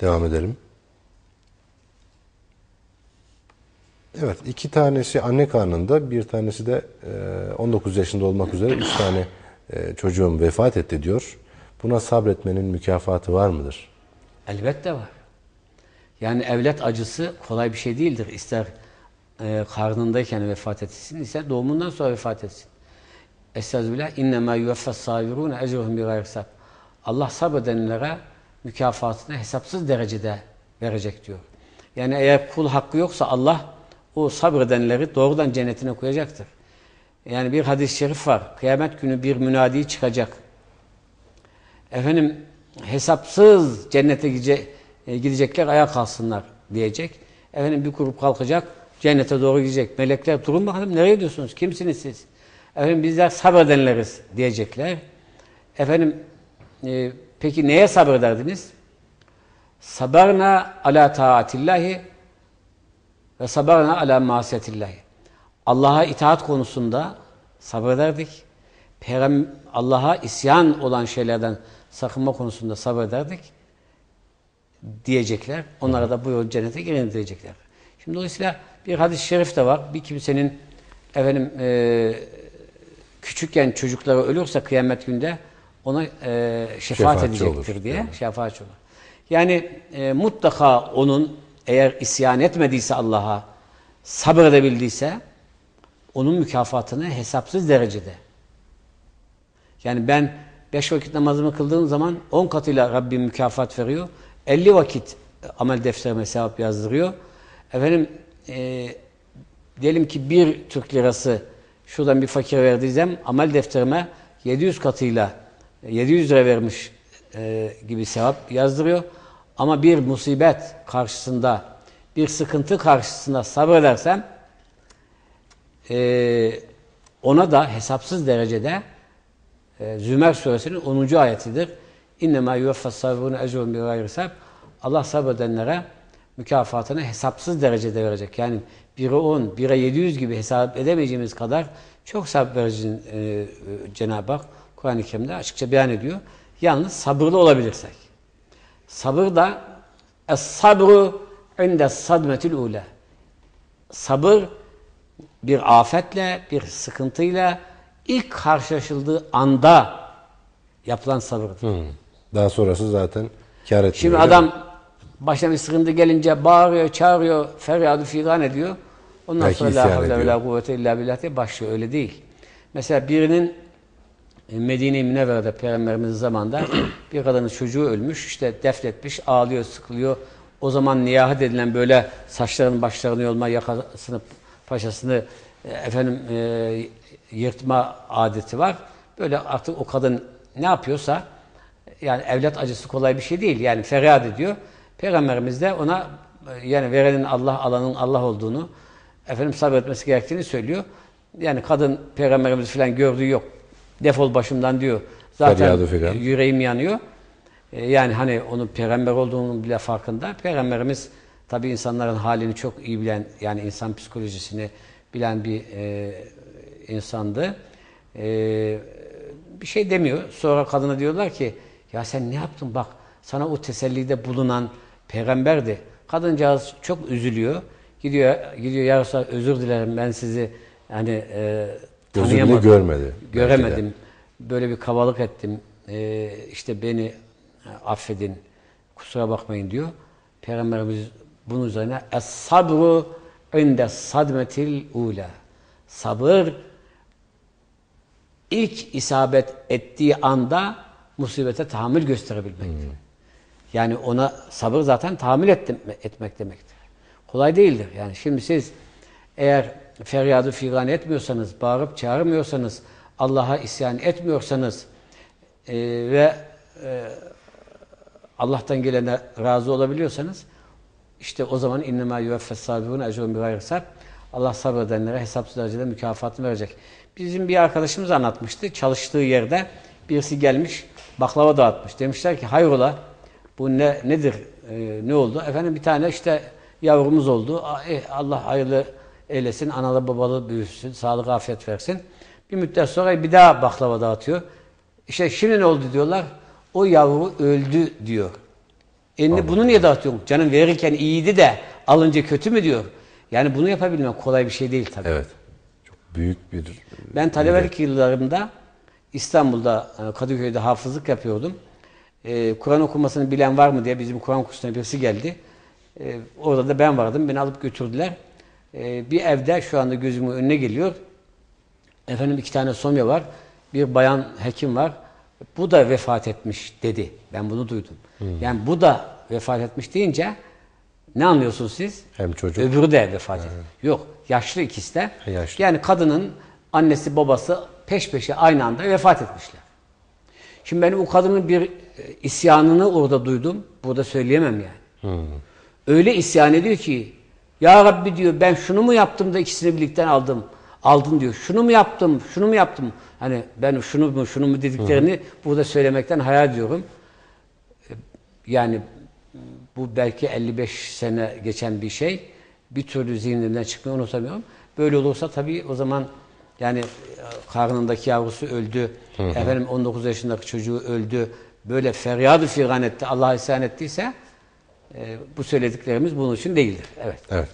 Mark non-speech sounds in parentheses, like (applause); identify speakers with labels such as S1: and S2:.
S1: Devam edelim. Evet, iki tanesi anne karnında, bir tanesi de e, 19 yaşında olmak üzere üç tane e, çocuğum vefat etti diyor. Buna sabretmenin mükafatı var mıdır?
S2: Elbette var. Yani evlat acısı kolay bir şey değildir. İster e, karnındayken vefat etsin, ister doğumundan sonra vefat etsin. Estağfirullah. İnnemâ yüveffes sabirûne ecruhum bir. Allah sabredenlere mükafatını hesapsız derecede verecek diyor. Yani eğer kul hakkı yoksa Allah o sabredenleri doğrudan cennetine koyacaktır. Yani bir hadis-i şerif var. Kıyamet günü bir münadi çıkacak. Efendim hesapsız cennete e, gidecekler ayağa kalsınlar diyecek. Efendim bir grup kalkacak cennete doğru gidecek. Melekler durun bakalım nereye gidiyorsunuz? Kimsiniz siz? Efendim bizler sabredenleriz diyecekler. Efendim e, peki neye sabrederdiniz? Sabarna ala taatillahi ve sabarna ala masiyetillahi. Allah'a itaat konusunda sabrederdik. Allah'a isyan olan şeylerden sakınma konusunda sabrederdik diyecekler. Onlara da bu yol cennete girin diyecekler. Şimdi dolayısıyla bir hadis-i şerif de var. Bir kimsenin efendim e, küçükken çocukları ölürse kıyamet günde ona e, şefaat edecektir
S1: olur.
S2: diye
S1: Yani.
S2: şefaatçi olur. Yani e, mutlaka onun eğer isyan etmediyse Allah'a sabredebildiyse onun mükafatını hesapsız derecede. Yani ben beş vakit namazımı kıldığım zaman on katıyla Rabbim mükafat veriyor. 50 vakit amel defterime sevap yazdırıyor. Efendim e, diyelim ki bir Türk lirası şuradan bir fakire verdiysem amel defterime 700 katıyla 700 lira vermiş e, gibi sevap yazdırıyor. Ama bir musibet karşısında, bir sıkıntı karşısında sabredersem e, ona da hesapsız derecede e, Zümer suresinin 10. ayetidir. İnnemâ yüveffes sabirûne ecrûn bir gayri hesap. Allah sabredenlere mükafatını hesapsız derecede verecek. Yani 1'e 10, 1'e 700 gibi hesap edemeyeceğimiz kadar çok sabır vericinin e, e, Cenab-ı Hak Kur'an-ı Kerim'de açıkça beyan ediyor. Yalnız sabırlı olabilirsek. Sabır da es-sabru inde sadmetil ule. Sabır bir afetle, bir sıkıntıyla ilk karşılaşıldığı anda yapılan sabırdır.
S1: Hı. Daha sonrası zaten kar etmiyor.
S2: Şimdi adam başına bir sıkıntı gelince bağırıyor, çağırıyor, feryadı figan ediyor. Ondan
S1: Belki
S2: sonra la havle ve la kuvvete illa billah diye başlıyor. Öyle değil. Mesela birinin Medine-i Münevvere'de Peygamberimizin zamanında (clears throat) bir kadının çocuğu ölmüş. işte defletmiş, ağlıyor, sıkılıyor. O zaman niyahat edilen böyle saçlarının başlarını yolma, yakasını, paşasını e, efendim e, yırtma adeti var. Böyle artık o kadın ne yapıyorsa yani evlat acısı kolay bir şey değil. Yani feryat ediyor. Peygamberimiz de ona e, yani verenin Allah, alanın Allah olduğunu efendim sabretmesi gerektiğini söylüyor. Yani kadın peygamberimiz falan gördüğü yok. Defol başımdan diyor. Zaten yüreğim yanıyor. E, Yani hani onun peygamber olduğunun bile farkında. Peygamberimiz tabi insanların halini çok iyi bilen yani insan psikolojisini bilen bir e, insandı. E, bir şey demiyor. Sonra kadına diyorlar ki ya sen ne yaptın bak sana o tesellide bulunan peygamberdi. Kadıncağız çok üzülüyor. Gidiyor gidiyor ya Resulallah, özür dilerim ben sizi hani e,
S1: Gözü bile görmedi.
S2: Göremedim. Böyle bir kabalık ettim. E, işte beni affedin. Kusura bakmayın diyor. Peygamberimiz bunun üzerine Es-sabru inde sadmetil ula. Sabır ilk isabet ettiği anda musibete tahammül gösterebilmektir. Yani ona sabır zaten tahammül ettim, etmek demektir. Kolay değildir. Yani şimdi siz eğer feryadı figan etmiyorsanız, bağırıp çağırmıyorsanız, Allah'a isyan etmiyorsanız e, ve e, Allah'tan gelene razı olabiliyorsanız işte o zaman innemâ yüveffes sabirûne ecrûn bir hesap. Allah sabredenlere hesapsız derecede mükafatını verecek. Bizim bir arkadaşımız anlatmıştı. Çalıştığı yerde birisi gelmiş baklava dağıtmış. Demişler ki hayrola bu ne nedir? Ee, ne oldu? Efendim bir tane işte yavrumuz oldu. Eh, Allah hayırlı eylesin. Analı babalı büyüsün. Sağlık afiyet versin. Bir müddet sonra bir daha baklava dağıtıyor. İşte şimdi ne oldu diyorlar. O yavru öldü diyor. Elini bunu niye dağıtıyorsun? Canım verirken iyiydi de alınca kötü mü diyor. Yani bunu yapabilmek kolay bir şey değil tabii.
S1: Evet. Çok büyük bir
S2: Ben talebelik yıllarımda İstanbul'da e, Kadıköy'de hafızlık yapıyordum. E, Kur'an okumasını bilen var mı diye bizim Kur'an kursuna birisi geldi. E, orada da ben vardım. Beni alıp götürdüler. E, bir evde şu anda gözümün önüne geliyor. Efendim iki tane somya var. Bir bayan hekim var. Bu da vefat etmiş dedi. Ben bunu duydum. Yani bu da vefat etmiş deyince ne anlıyorsunuz siz?
S1: Hem çocuk.
S2: Öbürü de vefat etmiş. Yok. Yaşlı ikisi de.
S1: Yaşlı.
S2: Yani kadının annesi babası peş peşe aynı anda vefat etmişler. Şimdi ben o kadının bir e, isyanını orada duydum. Burada söyleyemem yani. Öyle isyan ediyor ki Ya Rabbi diyor ben şunu mu yaptım da ikisini birlikten aldım. Aldın diyor. Şunu mu yaptım, şunu mu yaptım? Hani ben şunu mu, şunu mu dediklerini burada söylemekten hayal ediyorum. E, Yani bu belki 55 sene geçen bir şey. Bir türlü zihnimden çıkmıyor, unutamıyorum. Böyle olursa tabii o zaman yani e, karnındaki yavrusu öldü. Efendim 19 yaşındaki çocuğu öldü. Böyle feryadı figan etti, Allah'a isyan ettiyse e, bu söylediklerimiz bunun için değildir. Evet.
S1: Evet.